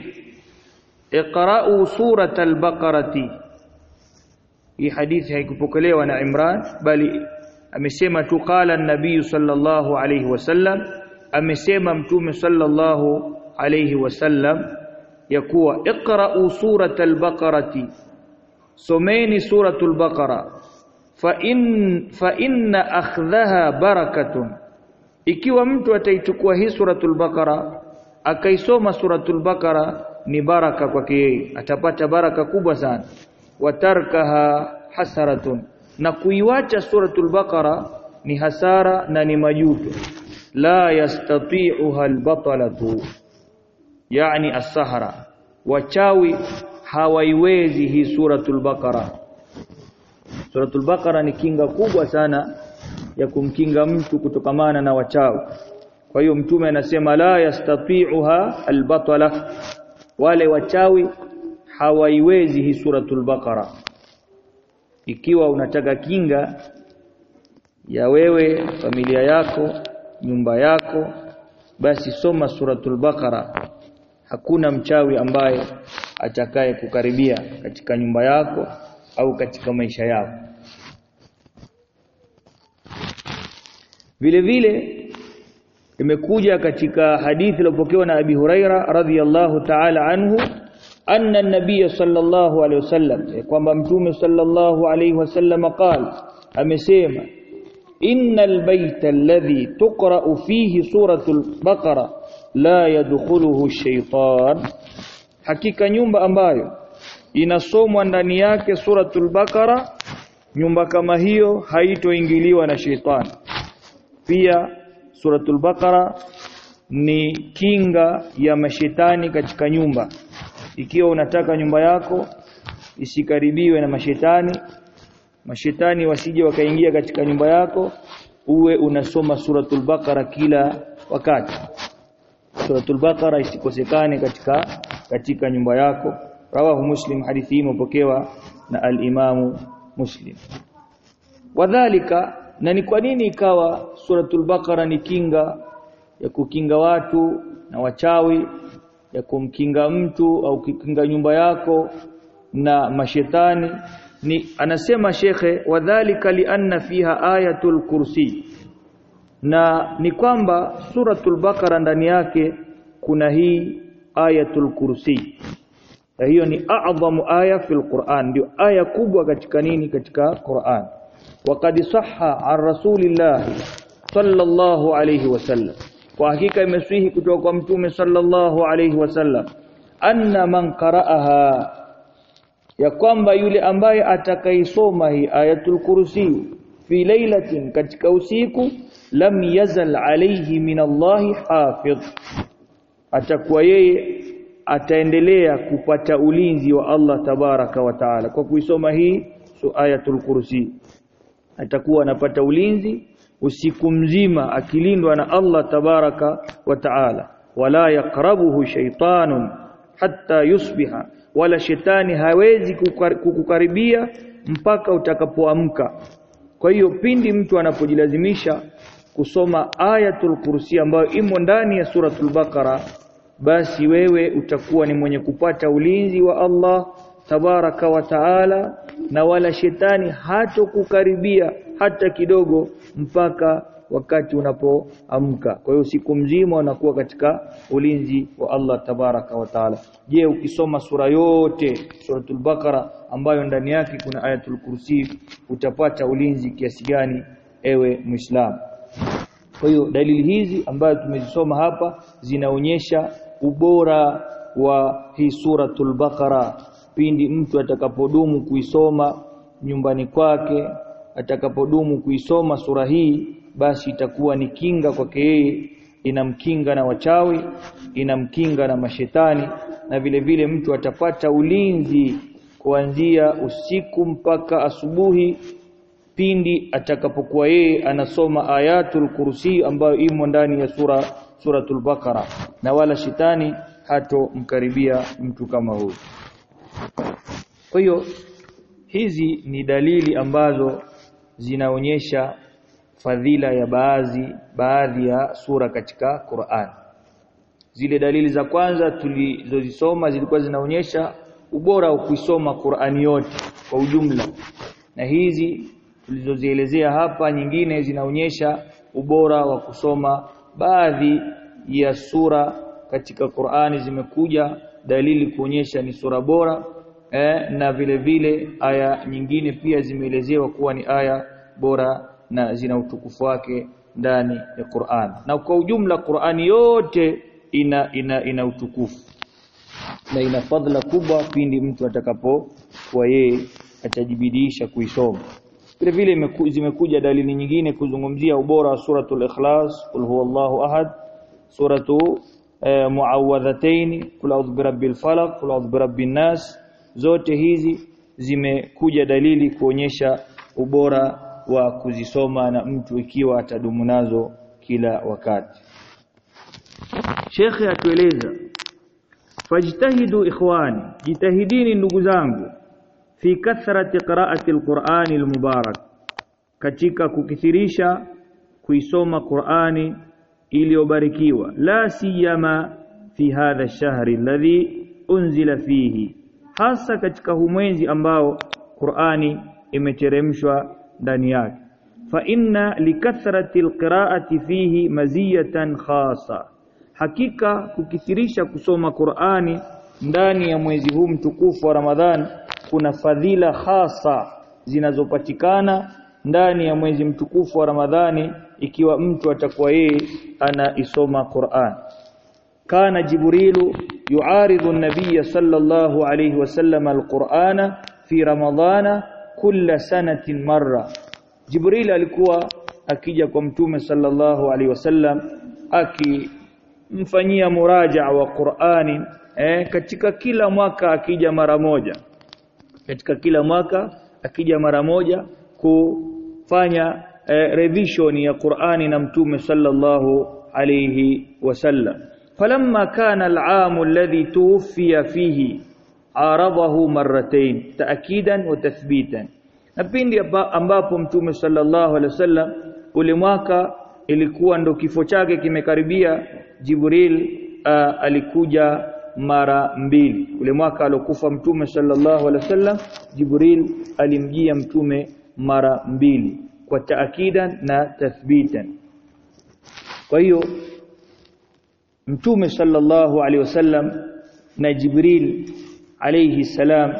iqra'u surata al-baqarati. Hii hadithi haikupokelewa na Imran bali amesema tu qala an-nabiy sallallahu alayhi wasallam amesema mtume sallallahu alayhi wasallam ya kuwa iqra'u surata al-baqarati. Someni suratul baqara. Fa in fa inna akhdhaha barakatun. Ikiwa mtu ataichukua hii suratul baqara akaisoma suratul baqara ni baraka kwake yeye. Atapata baraka kubwa sana. Watarkaha hasaratun. Na kuiwacha suratul baqara ni hasara na ni majuto. La yastati'uha albatalatu. Yani as-sahara. Wachawi hawaiwezi hii suratul baqara. Suratul baqara ni kinga kubwa sana ya kumkinga mtu kutokamana na wachawi. Kwa hiyo mtume anasema la yastati'uha albatala wale wachawi hawaiwezi hii suratul baqara. Ikiwa unataka kinga ya wewe familia yako nyumba yako basi soma suratul baqara. Hakuna mchawi ambaye atakaye kukaribia katika nyumba yako au katika maisha yako. Vile vile imekuja katika hadithi iliyopokewa na Abi Huraira radhiyallahu ta'ala anhu anna an-nabiy sallallahu alayhi wasallam kwamba mtume sallallahu alayhi wasallam qala amesema innal bayta alladhi tuqra'u fihi suratul baqara la yadkhuluhu shaytan. Hakika nyumba ambayo inasomwa ndani yake suratul baqara nyumba kama hiyo haitoingiliwa na shaytan. Pia suratul baqara ni kinga ya mashetani katika nyumba. Ikiwa unataka nyumba yako isikaribiwe na mashetani mashetani wasije wakaingia katika nyumba yako uwe unasoma suratul baqara kila wakati. Suratul baqara isikosekane katika katika nyumba yako. Rawahu muslim hadithi hii imepokewa na al-imamu muslim. Wadhālika na ni kwa nini ikawa suratul baqara ni kinga ya kukinga watu na wachawi ya kumkinga mtu au kukinga nyumba yako na mashetani. Ni anasema shekhe wadhālika lianna fiha ayatul kursi. Na ni kwamba suratul baqara ndani yake kuna hii ayatul kursi. Na hiyo ni a'dhamu aya fil Qur'an ndio aya kubwa katika nini? Katika Qur'an. Waqad sahha an rasulillahi sallallahu alayhi wasallam kwa hakika imeswihi kutoka kwa mtume sallallahu alayhi wasallam anna man qara'aha ya kwamba yule ambaye atakaisoma hii ayatul kursi fi lailatin katika usiku lam yazal alayhi min Allahi hafidh. Atakuwa yeye ataendelea kupata ulinzi wa Allah tabaraka wa taala. Kwa kuisoma hii so ayatul kursi atakuwa anapata ulinzi usiku mzima akilindwa na Allah tabaraka wa taala. Wala yakrabuhu shaytanun hatta yusbiha wala shetani hawezi kukukaribia mpaka utakapoamka. Kwa hiyo pindi mtu anapojilazimisha kusoma ayatul kursi ambayo imo ndani ya suratul baqara basi wewe utakuwa ni mwenye kupata ulinzi wa Allah tabaraka wa taala na wala shetani hatokukaribia hata kidogo mpaka wakati unapoamka. Kwa hiyo siku mzima unakuwa katika ulinzi wa Allah tabaraka wa taala. Je ukisoma sura yote suratul baqara ambayo ndani yake kuna ayatul kursi utapata ulinzi kiasi gani ewe muislam kwa hiyo dalili hizi ambazo tumezisoma hapa zinaonyesha ubora wa hii suratul baqara. Pindi mtu atakapodumu kuisoma nyumbani kwake atakapodumu kuisoma sura hii basi itakuwa ni kinga kwake yeye. Inamkinga na wachawi inamkinga na mashetani na vile vile mtu atapata ulinzi kuanzia usiku mpaka asubuhi pindi atakapokuwa yeye anasoma ayatul kursi ambayo imo ndani ya sura suratul baqara. Na wala shetani hatomkaribia mtu kama huyu. Kwa hiyo hizi ni dalili ambazo zinaonyesha fadhila ya baadhi baadhi ya sura katika Qur'an. Zile dalili za kwanza tulizozisoma zilikuwa zinaonyesha ubora wa kuisoma Qur'ani yote kwa ujumla. Na hizi tulizozielezea hapa nyingine zinaonyesha ubora wa kusoma baadhi ya sura katika Qur'ani zimekuja dalili kuonyesha ni sura bora eh, na vile vile aya nyingine pia zimeelezewa kuwa ni aya bora na zina utukufu wake ndani ya Qur'an. Na kwa ujumla Qur'ani yote ina ina, ina utukufu. Na ina fadhila kubwa pindi mtu atakapo kwa yeye atajibidisha kuisoma. Vile vile zimekuja dalili nyingine kuzungumzia ubora wa suratul ikhlas qul huwallahu ahad suratu eh, muawwadhatayn qul a'udhu birabbil falaq qul a'udhu birabbin nas zote hizi zimekuja dalili kuonyesha ubora wa kuzisoma na mtu ikiwa atadumu nazo kila wakati. Shekhe atueleza fajtahidu ikhwani jitahidini ndugu zangu fi kathrati qiraati alqur'ani almubarak katika kukithirisha kuisoma Qur'ani iliyobarikiwa. La siyama fi hadha ash-shahri alladhi unzila fihi hasa katika humwezi ambao Qur'ani imeteremshwa ndani yake. Fa inna likathrati alqira'ati fihi maziyatan khasa. Hakika kukithirisha kusoma Qur'ani ndani ya mwezi huu mtukufu wa Ramadhan kuna fadhila hasa zinazopatikana ndani ya mwezi mtukufu wa Ramadhani ikiwa mtu atakuwa yeye anaisoma Qur'an. Kana jibrilu yuaridhu an-nabiy sallallahu alayhi wasallam al-Qur'ana fi ramadhana kulla sanatin marra Jibril alikuwa akija kwa mtume sallallahu alaihi wasallam akimfanyia murajaa wa Qur'ani eh, katika kila mwaka akija mara moja. Katika kila mwaka akija mara moja kufanya eh, revision ya Qur'ani na Mtume sallallahu alaihi wasallam falamma kana al-aam alladhi tuwfiya fihi aradahu marratayn ta'kidan wa tathbitan. Na pindi ambapo Mtume sallallahu alaihi wasallam ule mwaka ilikuwa ndo kifo chake kimekaribia Jibril uh, alikuja mara mbili. Ule mwaka alokufa mtume sallallahu alaihi wasallam Jibril alimjia mtume mara mbili kwa taakidan na tathbitan. Kwa hiyo mtume sallallahu alaihi wasallam na Jibril alayhi salam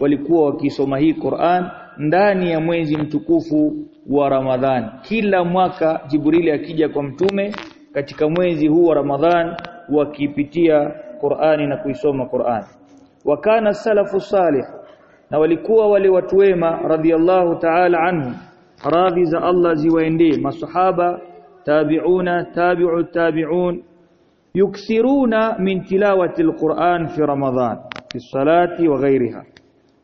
walikuwa wakisoma hii Qur'an ndani ya mwezi mtukufu wa Ramadhan. Kila mwaka Jibril akija kwa mtume katika mwezi huu wa Ramadhan wakipitia Qur'ani na kuisoma Qur'ani wakana salafu salih na walikuwa wale watu wema radhiallahu ta'ala anhu radhi za Allah ziwaendee masahaba tabi'una tabi'u tabi'un yukthiruna min tilawati alquran fi ramadhan fi salati wa ghairiha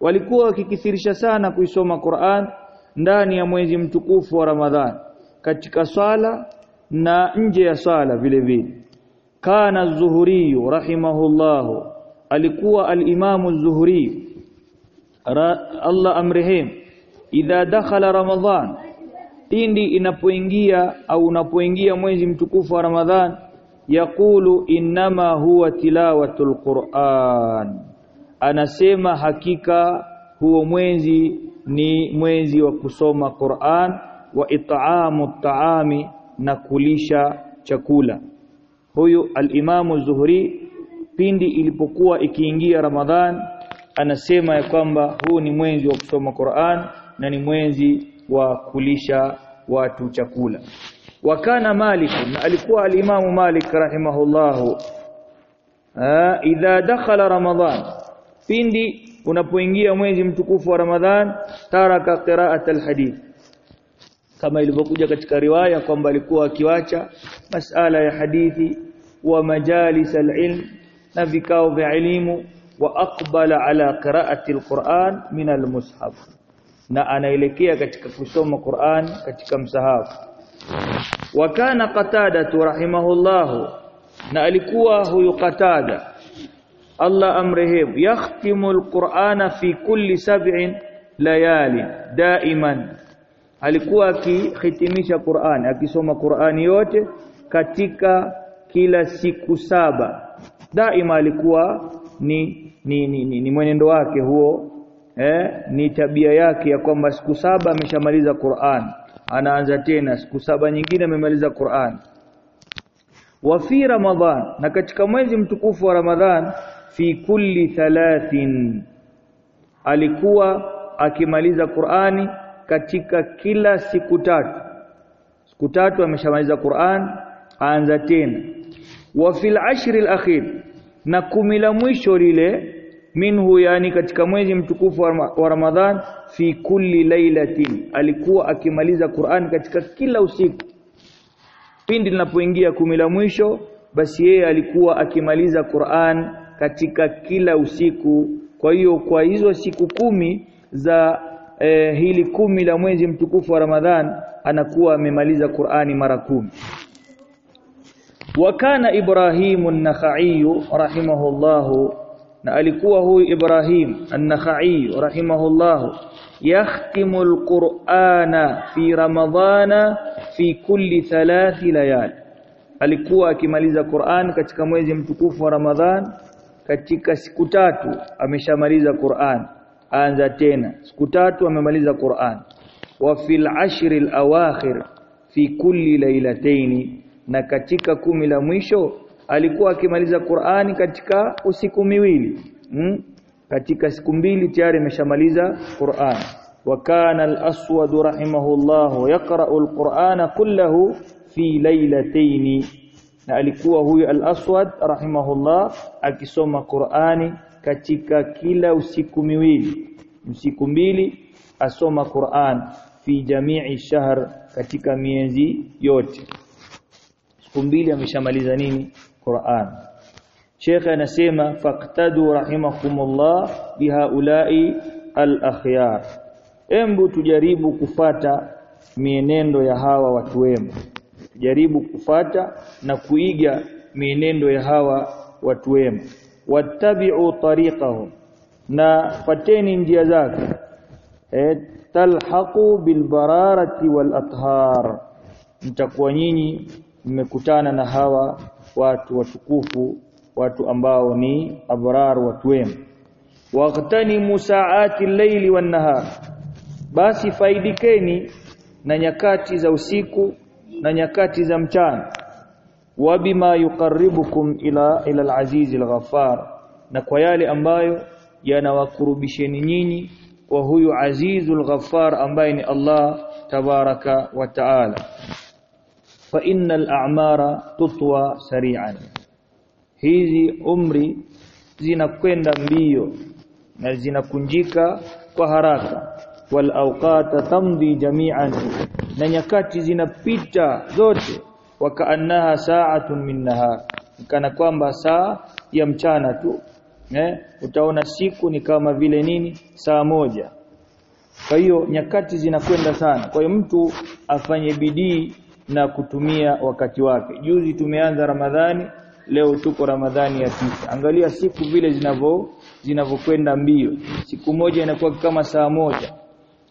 walikuwa wakikithirisha sana kuisoma Qur'an ndani ya mwezi mtukufu wa Ramadhan katika swala na nje ya swala vile vile. Kana az-zuhri rahimahullah alikuwa al-imam az-zuhri Allah amrehim idha dakhala ramadhan pindi inapoingia au unapoingia mwezi mtukufu wa ramadhan yaqulu innama huwa tilawatul qur'an. Anasema hakika huo mwezi ni mwezi wa kusoma Qur'an wa it'amu taami na kulisha chakula. Huyu al-Imamu Zuhri pindi ilipokuwa ikiingia Ramadhan anasema ya kwamba huu ni mwezi wa kusoma Qur'an na ni mwezi wa kulisha watu chakula wakana Malik alikuwa al-Imamu Malik rahimahullahu idha dakhala Ramadhan pindi unapoingia mwezi mtukufu wa Ramadhan taraka qira'at al-hadith kama ilivyokuja katika riwaya kwamba alikuwa akiwacha masala ya hadithi wa majalis al-ilm na vikao vya elimu wa aqbala ala qira'ati al-Qur'an min al-mushaf na anaelekea katika kusoma Qur'an katika msahafu wa kana qatada rahimahullah na alikuwa huyu qatada Allah amrehemu yakhtimu al-Qur'ana fi kulli sab'in layali daiman. Alikuwa akihitimisha Qur'an akisoma Qur'ani yote katika kila siku saba. Daima alikuwa ni ni, ni, ni, ni mwenendo wake huo eh, ni tabia yake ya kwamba siku saba ameshamaliza Qur'an anaanza tena siku saba nyingine amemaliza Qur'an. Wa fi Ramadhan na katika mwezi mtukufu wa Ramadhan fi kulli thalathin alikuwa akimaliza Qur'ani katika kila siku tatu. Siku tatu ameshamaliza Qur'an aanza tena. Wa fil ashri al-akhir na kumi la mwisho lile minhu yani katika mwezi mtukufu wa Ramadhan fi kulli lailatin alikuwa akimaliza Qur'an katika kila usiku. Pindi linapoingia kumi la mwisho basi yeye alikuwa akimaliza Qur'an katika kila usiku. Kwa hiyo kwa hizo siku kumi za eh, hili kumi la mwezi mtukufu wa Ramadhan anakuwa amemaliza Qur'ani mara kumi. Wakana Ibrahimu an-Nakhai rahimahullahu na alikuwa huyu Ibrahim an-Nakhai rahimahullahu yakhtimu al-Qur'ana fi Ramadhana fi kulli thalath layal. Alikuwa akimaliza Qur'an katika mwezi mtukufu wa Ramadhan katika siku tatu ameshamaliza Qur'an. Anza tena siku tatu amemaliza Qur'an. Wa fil ashri al-awakhir fi kulli laylatayn na katika kumi la mwisho alikuwa akimaliza Qur'ani katika usiku miwili. Hmm? katika siku mbili tayari ameshamaliza Qur'an. Wa kana al-aswad rahimahullah yaqra'u al-Qur'ana kullahu fi laylatayn na alikuwa huyu al-aswad rahimahullah akisoma Qur'ani katika kila usiku miwili. Usiku mbili asoma Qur'an fi jami'i shahr katika miezi yote. Siku mbili ameshamaliza nini Qur'an Sheikh anasema faqtadu rahimakumullah bihaulai al-akhyar. Embu tujaribu kufata mienendo ya hawa watu wema tujaribu kufata na kuiga mienendo ya hawa watu wema wattabi'u tariqahum. Na fateni njia zake. E, talhaqu bilbararati wal athar. mtakuwa nyinyi mmekutana na hawa watu watukufu watu ambao ni abrar watu wema. Waqtanimu saati llaili wan nahar basi faidikeni na nyakati za usiku na nyakati za mchana. Wabima yuqarribukum ila ila al-aziz al-ghaffar. Na kwa yale ambayo yanawakurubisheni nyinyi kwa huyu azizul ghaffar ambaye ni Allah tabaraka wa taala fa innal a'mara tutwa sari'an hizi umri zinakwenda mbio na zinakunjika kwa haraka. Wal awqata tamdi jami'an. Na nyakati zinapita zote. Wakaannaha sa'atun min nahar. Kana kwamba saa ya mchana tu. Eh utaona siku ni kama vile nini? Saa moja. Kwa hiyo nyakati zinakwenda sana. Kwa hiyo mtu afanye bidii na kutumia wakati wake juzi tumeanza ramadhani leo tuko ramadhani ya tisa angalia siku vile zinavyo zinavyokwenda mbio siku moja inakuwa kama saa moja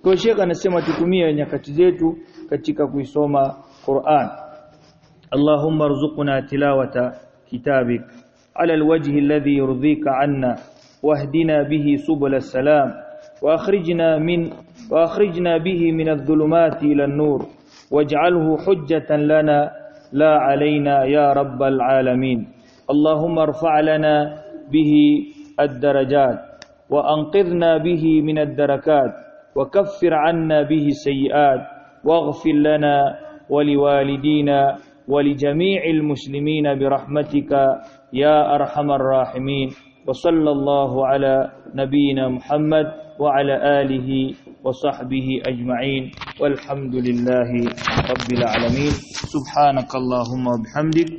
kwa hiyo Sheikh anasema tutumie nyakati zetu katika kuisoma Qur'an Allahumma rzuqna tilawata kitabik على الوجه الذي يرضيك عنا واهدنا به سبل السلام واخرجنا من واخرجنا به من الظلمات الى النور واجعله حجة لنا لا علينا يا رب العالمين. اللهم ارفع لنا به الدرجات وأنقذنا به من الدركات وكفر عنا به السيئات واغفر لنا ولوالدينا ولجميع المسلمين برحمتك يا أرحم الراحمين. وصلى الله على نبينا محمد وعلى آله وصحبه أجمعين والحمد لله رب العالمين. سبحانك اللهم وبحمدك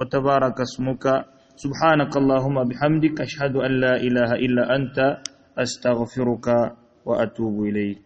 وتبارك اسمك. سبحانك اللهم بحمدك أشهد أن لا إله إلا أنت أستغفرك وأتوب إليك.